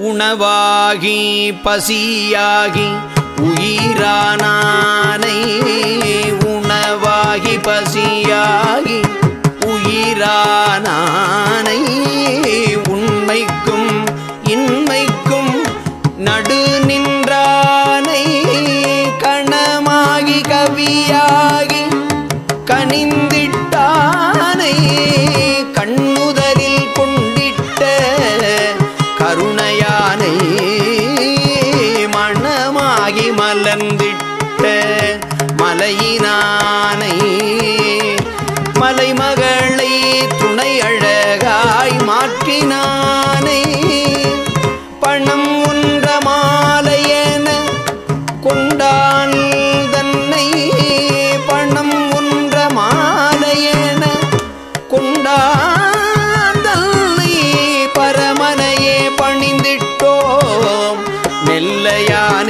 உணவாகி பசியாகி உயிரானானை உணவாகி பசியாகி உயிரானானை உண்மைக்கும் இன்மைக்கும் நடு நின்றானை கணமாகி கவியாகி கனிந்திட்டான் மணமாகி மலர்ந்திட்ட மலையினானை. மலைமகளை துணை அழகாய் மாற்றினானே.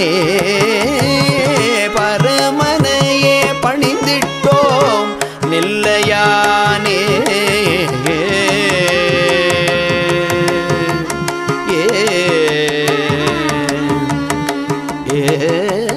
பரமனே பரமனையே பணிந்திட்டோம் நில்லையானே. ஏ ஏ